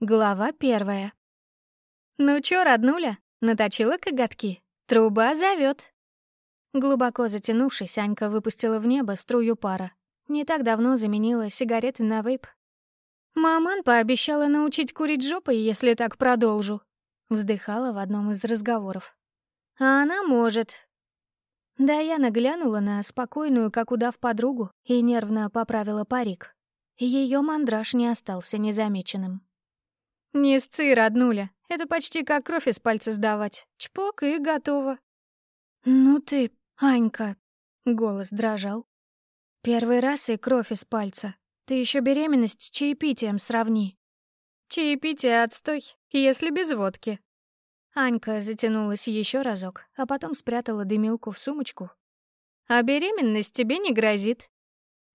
Глава первая. «Ну чё, роднуля, наточила коготки? Труба зовёт». Глубоко затянувшись, Анька выпустила в небо струю пара. Не так давно заменила сигареты на вейп. «Маман пообещала научить курить жопой, если так продолжу», — вздыхала в одном из разговоров. «А она может». Даяна глянула на спокойную, как удав подругу, и нервно поправила парик. Ее мандраж не остался незамеченным. «Не сцы, роднуля. Это почти как кровь из пальца сдавать. Чпок и готово». «Ну ты, Анька», — голос дрожал. «Первый раз и кровь из пальца. Ты еще беременность с чаепитием сравни». «Чаепитие отстой, если без водки». Анька затянулась еще разок, а потом спрятала дымилку в сумочку. «А беременность тебе не грозит».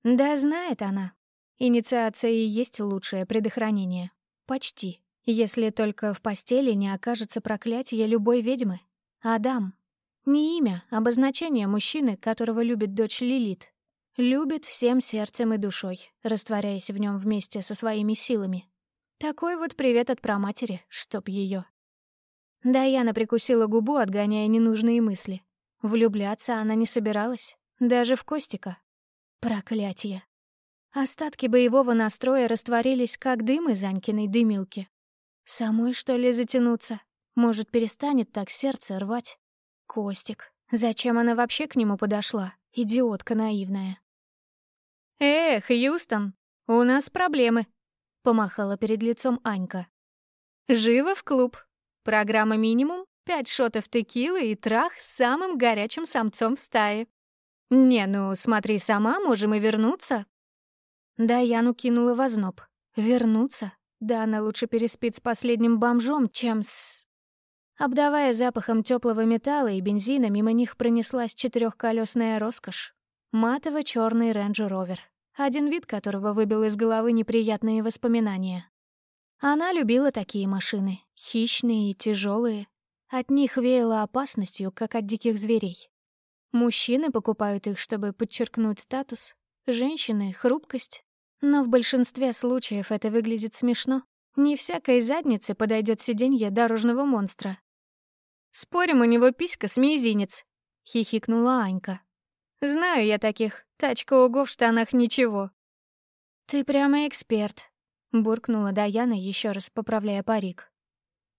Да, знает она. Инициация и есть лучшее предохранение. Почти. Если только в постели не окажется проклятие любой ведьмы. Адам. Не имя, а обозначение мужчины, которого любит дочь Лилит. Любит всем сердцем и душой, растворяясь в нем вместе со своими силами. Такой вот привет от праматери, чтоб ее. Даяна прикусила губу, отгоняя ненужные мысли. Влюбляться она не собиралась, даже в Костика. Проклятие. Остатки боевого настроя растворились, как дым из Анькиной дымилки. Самой, что ли, затянуться? Может, перестанет так сердце рвать? Костик. Зачем она вообще к нему подошла? Идиотка наивная. «Эх, Юстон, у нас проблемы», — помахала перед лицом Анька. «Живо в клуб. Программа минимум, пять шотов текилы и трах с самым горячим самцом в стае. Не, ну, смотри сама, можем и вернуться». Да, Яну кинула в озноб. «Вернуться? Да она лучше переспит с последним бомжом, чем с... Обдавая запахом теплого металла и бензина, мимо них пронеслась четырехколесная роскошь. матово черный рейндж-ровер, один вид которого выбил из головы неприятные воспоминания. Она любила такие машины, хищные и тяжелые. От них веяло опасностью, как от диких зверей. Мужчины покупают их, чтобы подчеркнуть статус, женщины — хрупкость, но в большинстве случаев это выглядит смешно. Не всякой заднице подойдет сиденье дорожного монстра. «Спорим, у него писька с мизинец», — хихикнула Анька. «Знаю я таких. Тачка ого в штанах ничего». «Ты прямо эксперт», — буркнула Даяна, еще раз поправляя парик.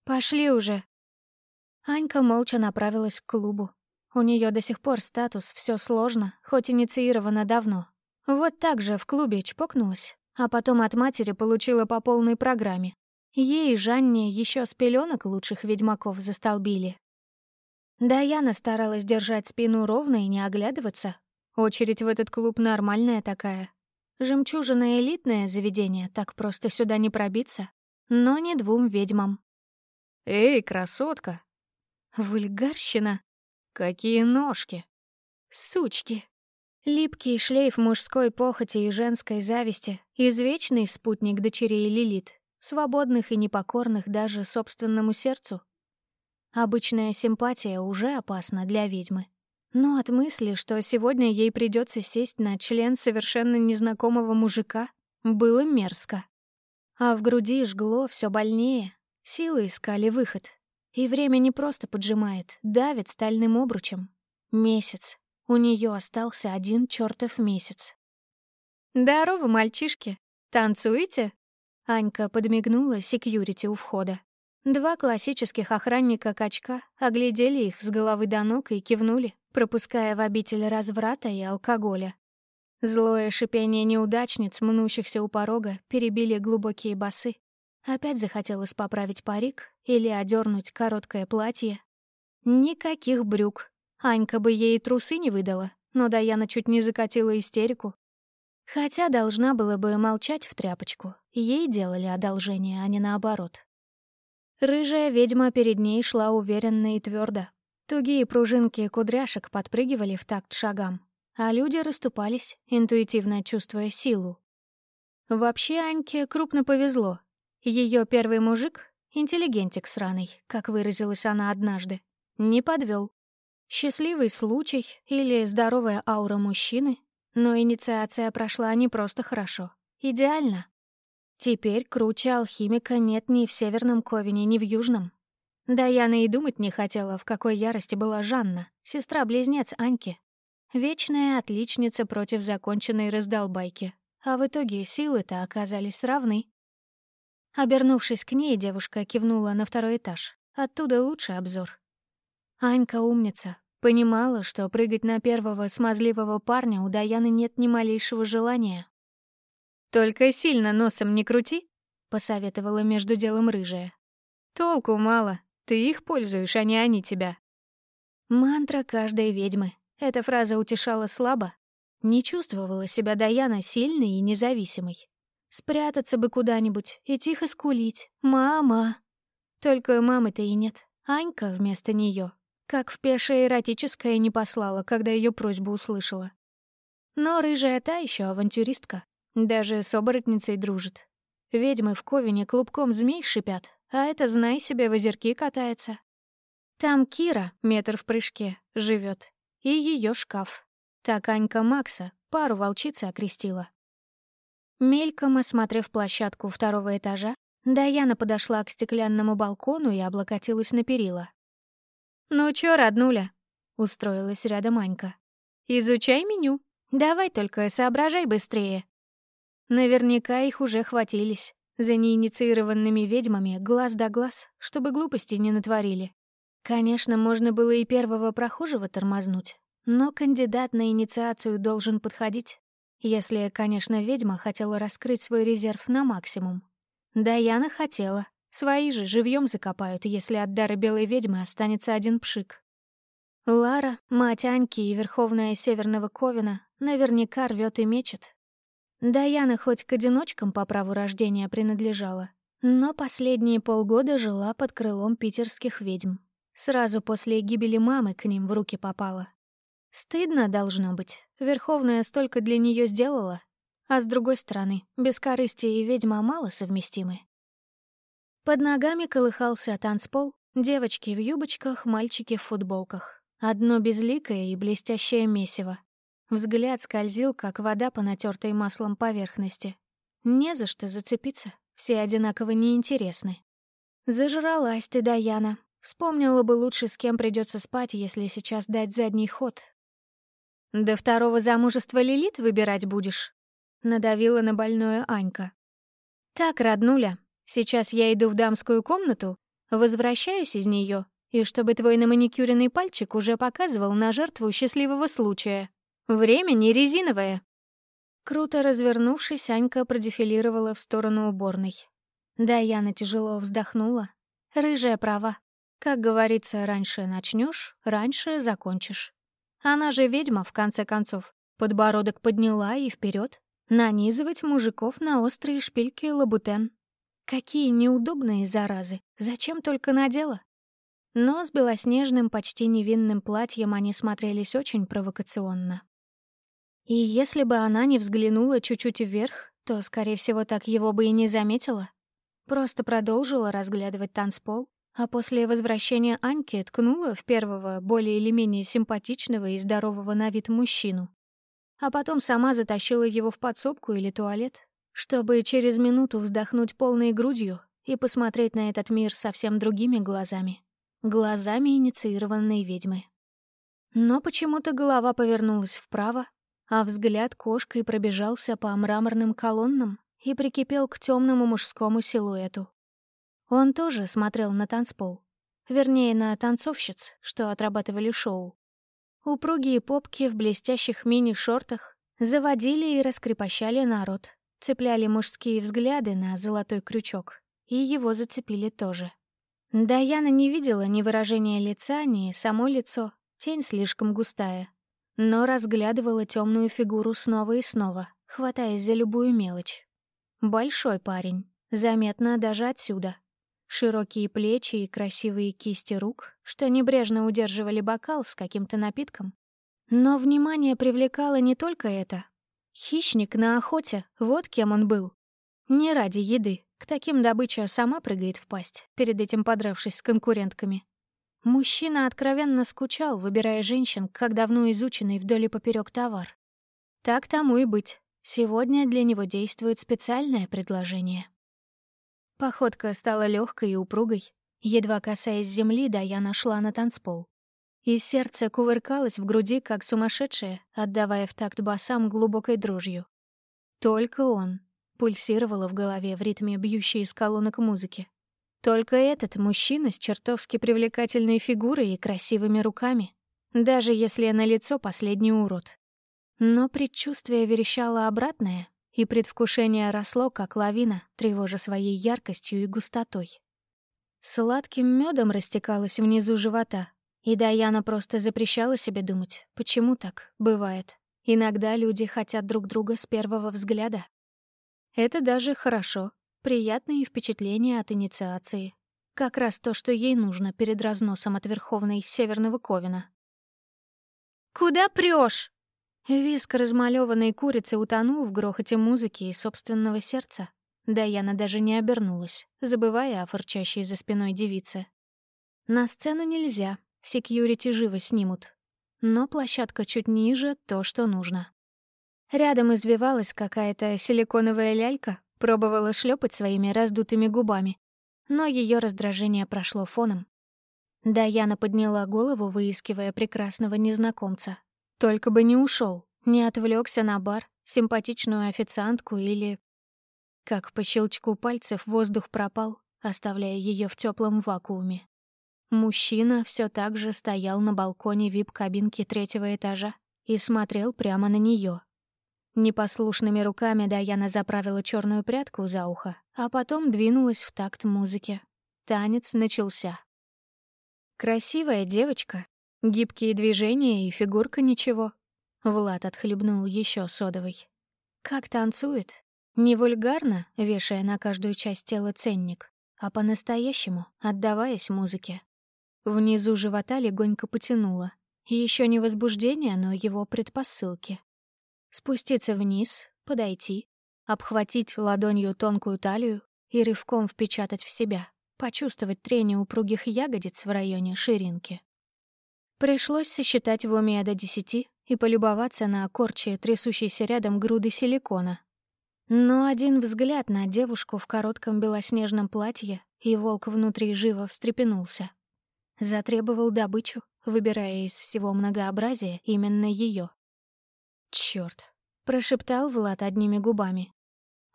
«Пошли уже». Анька молча направилась к клубу. У нее до сих пор статус все сложно, хоть инициировано давно. Вот так же в клубе чпокнулась, а потом от матери получила по полной программе. Ей и Жанне еще с пеленок лучших ведьмаков застолбили. Даяна старалась держать спину ровно и не оглядываться. Очередь в этот клуб нормальная такая. Жемчужина элитное заведение, так просто сюда не пробиться. Но не двум ведьмам. «Эй, красотка!» «Вульгарщина!» «Какие ножки!» «Сучки!» Липкий шлейф мужской похоти и женской зависти, извечный спутник дочерей Лилит, свободных и непокорных даже собственному сердцу. Обычная симпатия уже опасна для ведьмы. Но от мысли, что сегодня ей придется сесть на член совершенно незнакомого мужика, было мерзко. А в груди жгло все больнее, силы искали выход. И время не просто поджимает, давит стальным обручем. Месяц, у нее остался один чертов месяц. «Здорово, мальчишки! Танцуете?» Анька подмигнула секьюрити у входа. Два классических охранника-качка оглядели их с головы до ног и кивнули, пропуская в обитель разврата и алкоголя. Злое шипение неудачниц, мнущихся у порога, перебили глубокие басы. Опять захотелось поправить парик или одернуть короткое платье. Никаких брюк, Анька бы ей трусы не выдала, но Даяна чуть не закатила истерику. Хотя должна была бы молчать в тряпочку. Ей делали одолжение, а не наоборот. Рыжая ведьма перед ней шла уверенно и твердо. Тугие пружинки кудряшек подпрыгивали в такт шагам, а люди расступались, интуитивно чувствуя силу. Вообще Аньке крупно повезло. Ее первый мужик, интеллигентик сраный, как выразилась она однажды, не подвел. Счастливый случай или здоровая аура мужчины, но инициация прошла не просто хорошо, идеально. Теперь круче алхимика нет ни в Северном Ковине, ни в Южном. Даяна и думать не хотела, в какой ярости была Жанна, сестра-близнец Аньки. Вечная отличница против законченной раздолбайки. А в итоге силы-то оказались равны. Обернувшись к ней, девушка кивнула на второй этаж. Оттуда лучший обзор. Анька умница. Понимала, что прыгать на первого смазливого парня у Даяны нет ни малейшего желания. «Только сильно носом не крути», — посоветовала между делом рыжая. «Толку мало. Ты их пользуешь, а не они тебя». Мантра каждой ведьмы. Эта фраза утешала слабо. Не чувствовала себя Даяна сильной и независимой. Спрятаться бы куда-нибудь и тихо скулить. «Мама!» Только мамы-то и нет. Анька вместо нее, как в пешее эротическое не послала, когда ее просьбу услышала. Но рыжая та еще авантюристка. Даже с оборотницей дружит. Ведьмы в Ковине клубком змей шипят, а это, знай себе, в озерки катается. Там Кира, метр в прыжке, живет, и ее шкаф. Так Анька Макса пару волчицы окрестила. Мельком осмотрев площадку второго этажа, Даяна подошла к стеклянному балкону и облокотилась на перила. «Ну чё, роднуля?» — устроилась рядом Анька. «Изучай меню. Давай только соображай быстрее». Наверняка их уже хватились. За неинициированными ведьмами глаз да глаз, чтобы глупости не натворили. Конечно, можно было и первого прохожего тормознуть, но кандидат на инициацию должен подходить, если, конечно, ведьма хотела раскрыть свой резерв на максимум. Даяна хотела. Свои же живьем закопают, если от дара белой ведьмы останется один пшик. Лара, мать Аньки и Верховная Северного Ковина, наверняка рвет и мечет, Даяна хоть к одиночкам по праву рождения принадлежала, но последние полгода жила под крылом питерских ведьм. Сразу после гибели мамы к ним в руки попала. Стыдно должно быть. Верховная столько для нее сделала. А с другой стороны, бескорыстие и ведьма мало совместимы. Под ногами колыхался танцпол, девочки в юбочках, мальчики в футболках. Одно безликое и блестящее месиво. Взгляд скользил, как вода по натертой маслом поверхности. Не за что зацепиться, все одинаково неинтересны. Зажралась ты, Даяна. Вспомнила бы лучше, с кем придется спать, если сейчас дать задний ход. До второго замужества Лилит выбирать будешь? Надавила на больное Анька. Так, роднуля, сейчас я иду в дамскую комнату, возвращаюсь из нее, и чтобы твой наманикюренный пальчик уже показывал на жертву счастливого случая. Время не резиновое. Круто развернувшись, Анька продефилировала в сторону уборной. Даяна тяжело вздохнула. Рыжая права. Как говорится, раньше начнешь, раньше закончишь. Она же ведьма, в конце концов. Подбородок подняла и вперед. Нанизывать мужиков на острые шпильки лабутен. Какие неудобные заразы. Зачем только надела? Но с белоснежным, почти невинным платьем они смотрелись очень провокационно. И если бы она не взглянула чуть-чуть вверх, то, скорее всего, так его бы и не заметила. Просто продолжила разглядывать танцпол, а после возвращения Аньки ткнула в первого, более или менее симпатичного и здорового на вид мужчину. А потом сама затащила его в подсобку или туалет, чтобы через минуту вздохнуть полной грудью и посмотреть на этот мир совсем другими глазами. Глазами инициированной ведьмы. Но почему-то голова повернулась вправо, а взгляд кошкой пробежался по мраморным колоннам и прикипел к темному мужскому силуэту. Он тоже смотрел на танцпол. Вернее, на танцовщиц, что отрабатывали шоу. Упругие попки в блестящих мини-шортах заводили и раскрепощали народ, цепляли мужские взгляды на золотой крючок, и его зацепили тоже. Даяна не видела ни выражения лица, ни само лицо, тень слишком густая, но разглядывала темную фигуру снова и снова, хватаясь за любую мелочь. Большой парень, заметно даже отсюда. Широкие плечи и красивые кисти рук, что небрежно удерживали бокал с каким-то напитком. Но внимание привлекало не только это. Хищник на охоте, вот кем он был. Не ради еды, к таким добыча сама прыгает в пасть, перед этим подравшись с конкурентками. Мужчина откровенно скучал, выбирая женщин, как давно изученный вдоль и поперёк товар. Так тому и быть. Сегодня для него действует специальное предложение. Походка стала легкой и упругой. Едва касаясь земли, Даяна шла на танцпол. И сердце кувыркалось в груди, как сумасшедшее, отдавая в такт басам глубокой дрожью. Только он. Пульсировало в голове в ритме бьющей из колонок музыки. Только этот мужчина с чертовски привлекательной фигурой и красивыми руками, даже если на лицо последний урод. Но предчувствие верещало обратное, и предвкушение росло, как лавина, тревожа своей яркостью и густотой. Сладким медом растекалось внизу живота, и Даяна просто запрещала себе думать, почему так бывает. Иногда люди хотят друг друга с первого взгляда. Это даже хорошо. Приятные впечатления от инициации. Как раз то, что ей нужно перед разносом от Верховной Северного Ковина. «Куда прешь? Виск размалёванной курицы утонул в грохоте музыки и собственного сердца. Даяна даже не обернулась, забывая о фырчащей за спиной девице. На сцену нельзя, секьюрити живо снимут. Но площадка чуть ниже — то, что нужно. Рядом извивалась какая-то силиконовая лялька, пробовала шлепать своими раздутыми губами. Но ее раздражение прошло фоном. Даяна подняла голову, выискивая прекрасного незнакомца. Только бы не ушел, не отвлекся на бар, симпатичную официантку или... Как по щелчку пальцев воздух пропал, оставляя ее в теплом вакууме. Мужчина все так же стоял на балконе вип-кабинки третьего этажа и смотрел прямо на нее. Непослушными руками Даяна заправила черную прядку за ухо, а потом двинулась в такт музыки. Танец начался. Красивая девочка, гибкие движения и фигурка ничего. Влад отхлебнул еще содовой. Как танцует. Не вульгарно, вешая на каждую часть тела ценник, а по-настоящему отдаваясь музыке. Внизу живота легонько потянуло. Еще не возбуждение, но его предпосылки. Спуститься вниз, подойти, обхватить ладонью тонкую талию и рывком впечатать в себя, почувствовать трение упругих ягодиц в районе ширинки. Пришлось сосчитать в уме до десяти и полюбоваться на корче трясущейся рядом груды силикона. Но один взгляд на девушку в коротком белоснежном платье, и волк внутри живо встрепенулся. Затребовал добычу, выбирая из всего многообразия именно ее. Черт, прошептал Влад одними губами.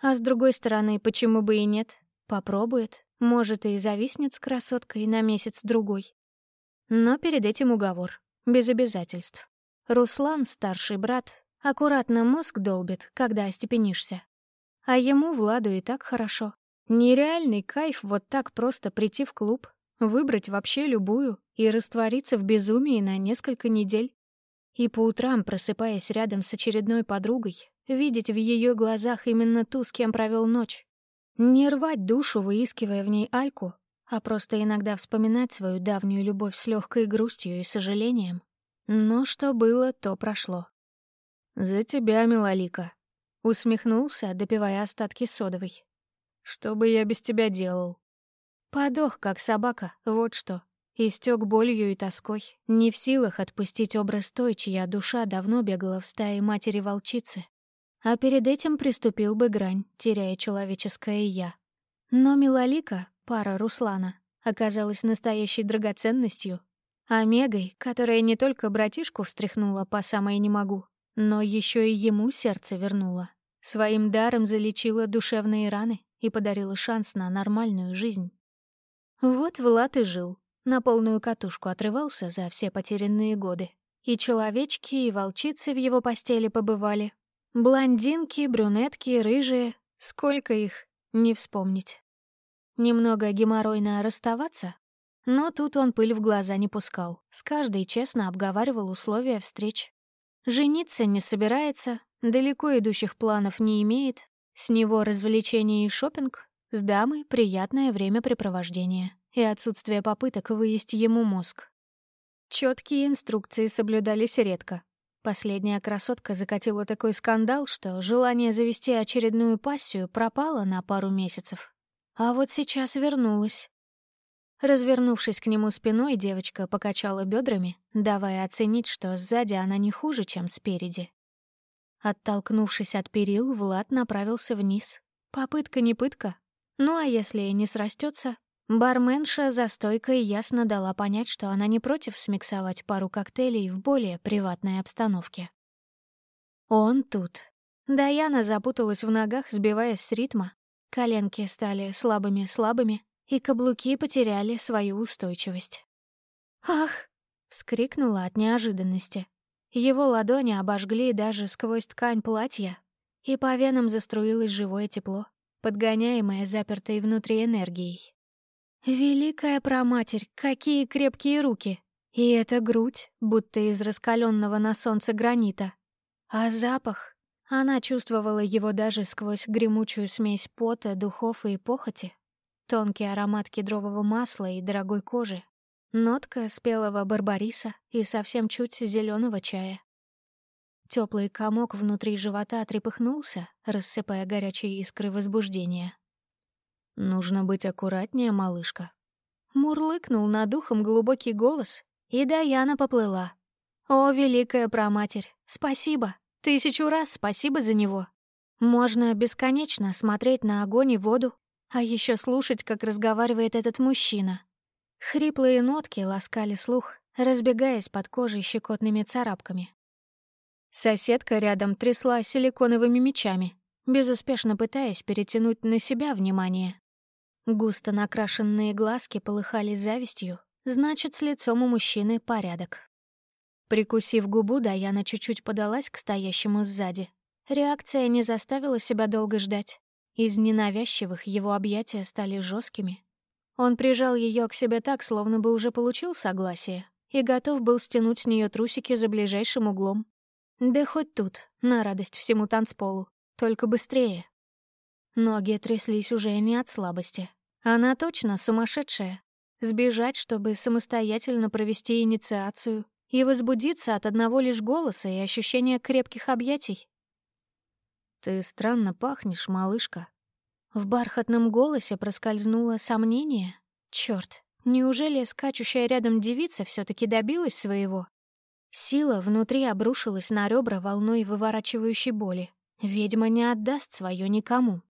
А с другой стороны, почему бы и нет? Попробует, может, и зависнет с красоткой на месяц-другой. Но перед этим уговор, без обязательств. Руслан, старший брат, аккуратно мозг долбит, когда остепенишься. А ему, Владу, и так хорошо. Нереальный кайф вот так просто прийти в клуб, Выбрать вообще любую и раствориться в безумии на несколько недель. И по утрам, просыпаясь рядом с очередной подругой, видеть в ее глазах именно ту, с кем провел ночь. Не рвать душу, выискивая в ней Альку, а просто иногда вспоминать свою давнюю любовь с легкой грустью и сожалением. Но что было, то прошло. «За тебя, Милолика», — усмехнулся, допивая остатки содовой. «Что бы я без тебя делал?» Подох, как собака, вот что. Истек болью и тоской, не в силах отпустить образ той, чья душа давно бегала в стае матери-волчицы. А перед этим приступил бы грань, теряя человеческое «я». Но Милолика, пара Руслана, оказалась настоящей драгоценностью. Омегой, которая не только братишку встряхнула по самой не могу, но еще и ему сердце вернула. Своим даром залечила душевные раны и подарила шанс на нормальную жизнь. Вот Влад и жил. На полную катушку отрывался за все потерянные годы. И человечки, и волчицы в его постели побывали. Блондинки, брюнетки, рыжие. Сколько их, не вспомнить. Немного геморройно расставаться, но тут он пыль в глаза не пускал. С каждой честно обговаривал условия встреч. Жениться не собирается, далеко идущих планов не имеет. С него развлечения и шопинг, с дамой приятное времяпрепровождение и отсутствие попыток выесть ему мозг. Четкие инструкции соблюдались редко. Последняя красотка закатила такой скандал, что желание завести очередную пассию пропало на пару месяцев. А вот сейчас вернулась. Развернувшись к нему спиной, девочка покачала бедрами, давая оценить, что сзади она не хуже, чем спереди. Оттолкнувшись от перил, Влад направился вниз. Попытка не пытка. Ну а если не срастется, барменша за стойкой ясно дала понять, что она не против смиксовать пару коктейлей в более приватной обстановке. Он тут. Даяна запуталась в ногах, сбиваясь с ритма. Коленки стали слабыми-слабыми, и каблуки потеряли свою устойчивость. «Ах!» — вскрикнула от неожиданности. Его ладони обожгли даже сквозь ткань платья, и по венам заструилось живое тепло, подгоняемое запертой внутри энергией. Великая проматерь, какие крепкие руки! И эта грудь, будто из раскаленного на солнце гранита. А запах? Она чувствовала его даже сквозь гремучую смесь пота, духов и похоти. Тонкий аромат кедрового масла и дорогой кожи, Нотка спелого барбариса и совсем чуть зеленого чая. Теплый комок внутри живота трепыхнулся, рассыпая горячие искры возбуждения. «Нужно быть аккуратнее, малышка». Мурлыкнул над ухом глубокий голос, и Даяна поплыла. «О, великая проматерь, спасибо! Тысячу раз спасибо за него!» Можно бесконечно смотреть на огонь и воду, а еще слушать, как разговаривает этот мужчина, Хриплые нотки ласкали слух, разбегаясь под кожей щекотными царапками. Соседка рядом трясла силиконовыми мечами, безуспешно пытаясь перетянуть на себя внимание. Густо накрашенные глазки полыхали завистью, значит, с лицом у мужчины порядок. Прикусив губу, Даяна чуть-чуть подалась к стоящему сзади. Реакция не заставила себя долго ждать. Из ненавязчивых его объятия стали жесткими, он прижал ее к себе так, словно бы уже получил согласие, и готов был стянуть с нее трусики за ближайшим углом. Да хоть тут, на радость всему танцполу, только быстрее. Ноги тряслись уже не от слабости. Она точно сумасшедшая. Сбежать, чтобы самостоятельно провести инициацию и возбудиться от одного лишь голоса и ощущения крепких объятий. «Ты странно пахнешь, малышка», в бархатном голосе проскользнуло сомнение. Черт, неужели скачущая рядом девица все таки добилась своего? Сила внутри обрушилась на ребра волной выворачивающей боли. Ведьма не отдаст свое никому.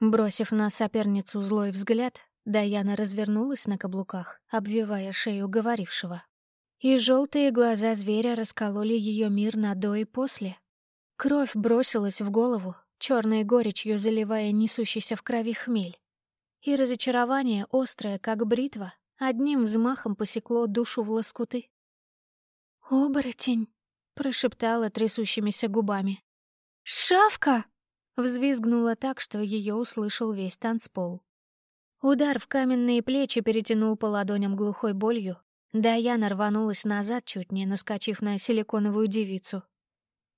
Бросив на соперницу злой взгляд, Даяна развернулась на каблуках, обвивая шею говорившего. И желтые глаза зверя раскололи ее мир на до и после. Кровь бросилась в голову, черной горечью заливая несущийся в крови хмель. И разочарование, острое, как бритва, одним взмахом посекло душу в лоскуты. «Оборотень!» — прошептала трясущимися губами. «Шавка!» — взвизгнула так, что ее услышал весь танцпол. Удар в каменные плечи перетянул по ладоням глухой болью. Даяна рванулась назад, чуть не наскочив на силиконовую девицу.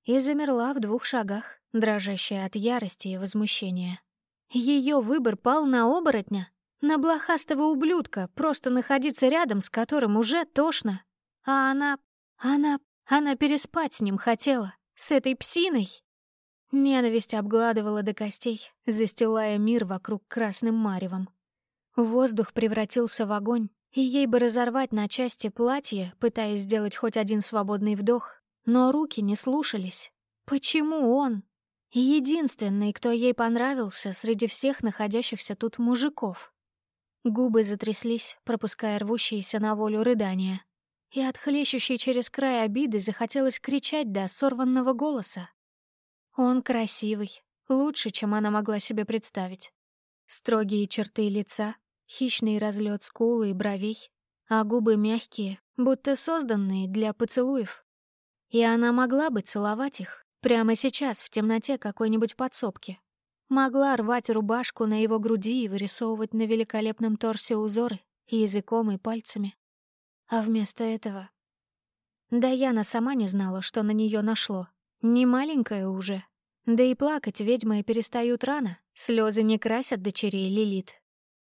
И замерла в двух шагах, дрожащая от ярости и возмущения. Ее выбор пал на оборотня, на блохастого ублюдка, просто находиться рядом с которым уже тошно. А она... она... она переспать с ним хотела, с этой псиной. Ненависть обгладывала до костей, застилая мир вокруг красным маревом. Воздух превратился в огонь, и ей бы разорвать на части платье, пытаясь сделать хоть один свободный вдох, но руки не слушались. Почему он? Единственный, кто ей понравился среди всех находящихся тут мужиков. Губы затряслись, пропуская рвущиеся на волю рыдания. И от хлещущей через край обиды захотелось кричать до сорванного голоса. Он красивый, лучше, чем она могла себе представить. Строгие черты лица, хищный разлет скулы и бровей, а губы мягкие, будто созданные для поцелуев. И она могла бы целовать их, Прямо сейчас, в темноте какой-нибудь подсобки. Могла рвать рубашку на его груди и вырисовывать на великолепном торсе узоры языком и пальцами. А вместо этого... Даяна сама не знала, что на нее нашло. Не маленькая уже. Да и плакать ведьмы перестают рано, слезы не красят дочерей Лилит.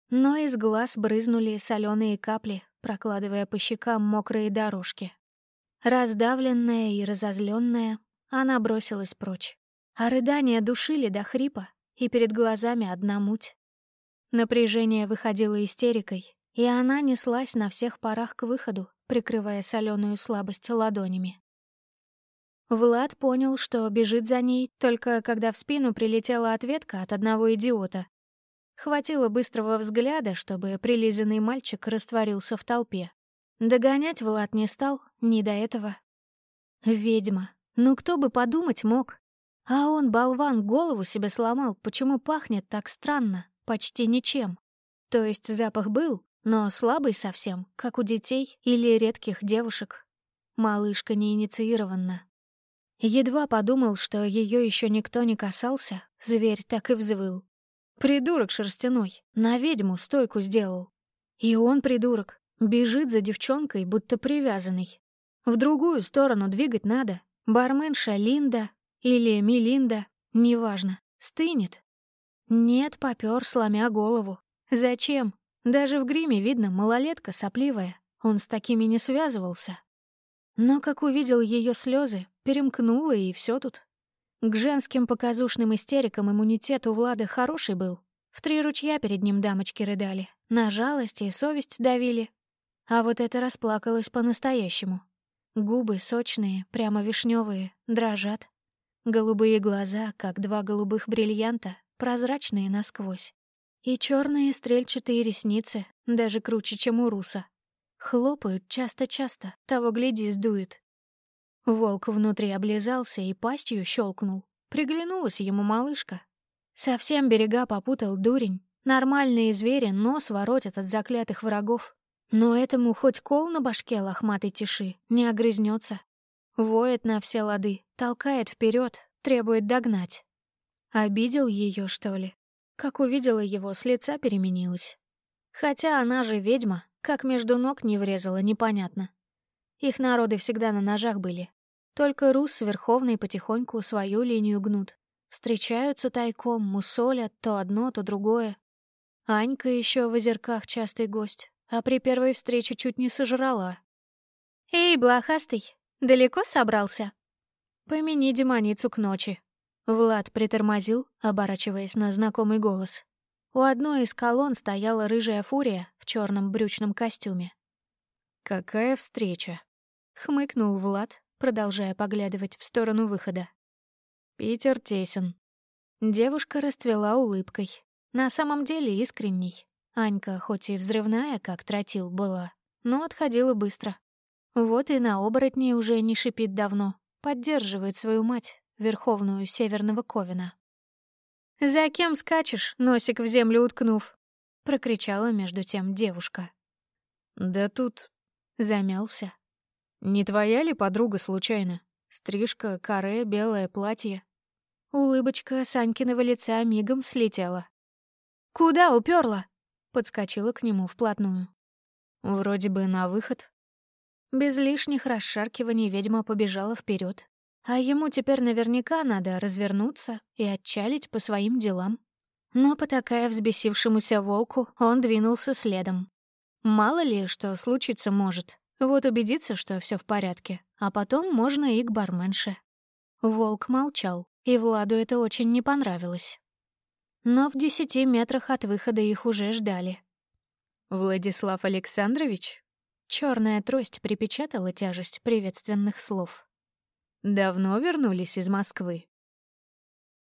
Но из глаз брызнули соленые капли, прокладывая по щекам мокрые дорожки. Раздавленная и разозленная, она бросилась прочь. А рыдания душили до хрипа, и перед глазами одна муть. Напряжение выходило истерикой, и она неслась на всех парах к выходу, прикрывая соленую слабость ладонями. Влад понял, что бежит за ней, только когда в спину прилетела ответка от одного идиота. Хватило быстрого взгляда, чтобы прилизанный мальчик растворился в толпе. Догонять Влад не стал, не до этого. Ведьма. Ну кто бы подумать мог? А он, болван, голову себе сломал, почему пахнет так странно, почти ничем. То есть запах был, но слабый совсем, как у детей или редких девушек. Малышка не инициирована. Едва подумал, что ее еще никто не касался, зверь так и взвыл. Придурок шерстяной, на ведьму стойку сделал. И он придурок, бежит за девчонкой, будто привязанный. В другую сторону двигать надо. Барменша Линда или Мелинда, неважно, стынет. Нет, попёр, сломя голову. Зачем? Даже в гриме видно, малолетка сопливая. Он с такими не связывался. Но как увидел ее слезы, перемкнуло, и все тут. К женским показушным истерикам иммунитет у Влада хороший был. В три ручья перед ним дамочки рыдали, на жалость и совесть давили. А вот это расплакалось по-настоящему. Губы сочные, прямо вишневые, дрожат. Голубые глаза, как два голубых бриллианта, прозрачные насквозь. И черные стрельчатые ресницы, даже круче, чем у Руса. Хлопают часто-часто, того гляди, сдует. Волк внутри облизался и пастью щелкнул. Приглянулась ему малышка. Совсем берега попутал дурень. Нормальные звери нос воротят от заклятых врагов. Но этому хоть кол на башке лохматой тиши не огрызнется. Воет на все лады, толкает вперед, требует догнать. Обидел ее, что ли? Как увидела его, с лица переменилась. Хотя она же ведьма, как между ног не врезала, непонятно. Их народы всегда на ножах были. Только Рус с Верховной потихоньку свою линию гнут. Встречаются тайком, мусолят то одно, то другое. Анька еще в озерках частый гость, а при первой встрече чуть не сожрала. «Эй, блохастый, далеко собрался?» «Помяни демоницу к ночи», Влад притормозил, оборачиваясь на знакомый голос. У одной из колонн стояла рыжая фурия в черном брючном костюме. «Какая встреча!» — хмыкнул Влад, продолжая поглядывать в сторону выхода. «Питер тесен». Девушка расцвела улыбкой. На самом деле искренней. Анька, хоть и взрывная, как тротил, была, но отходила быстро. Вот и на оборотней уже не шипит давно, поддерживает свою мать, Верховную Северного Ковина. «За кем скачешь, носик в землю уткнув?» — прокричала между тем девушка. «Да тут...» — замялся. «Не твоя ли подруга случайно? Стрижка, каре, белое платье?» Улыбочка Санькиного лица мигом слетела. «Куда уперла?» — подскочила к нему вплотную. «Вроде бы на выход». Без лишних расшаркиваний ведьма побежала вперед, а ему теперь наверняка надо развернуться и отчалить по своим делам. Но, потакая взбесившемуся волку, он двинулся следом. Мало ли, что случиться может. Вот убедиться, что все в порядке, а потом можно и к барменше. Волк молчал, и Владу это очень не понравилось. Но в десяти метрах от выхода их уже ждали. «Владислав Александрович?» Черная трость припечатала тяжесть приветственных слов. Давно вернулись из Москвы?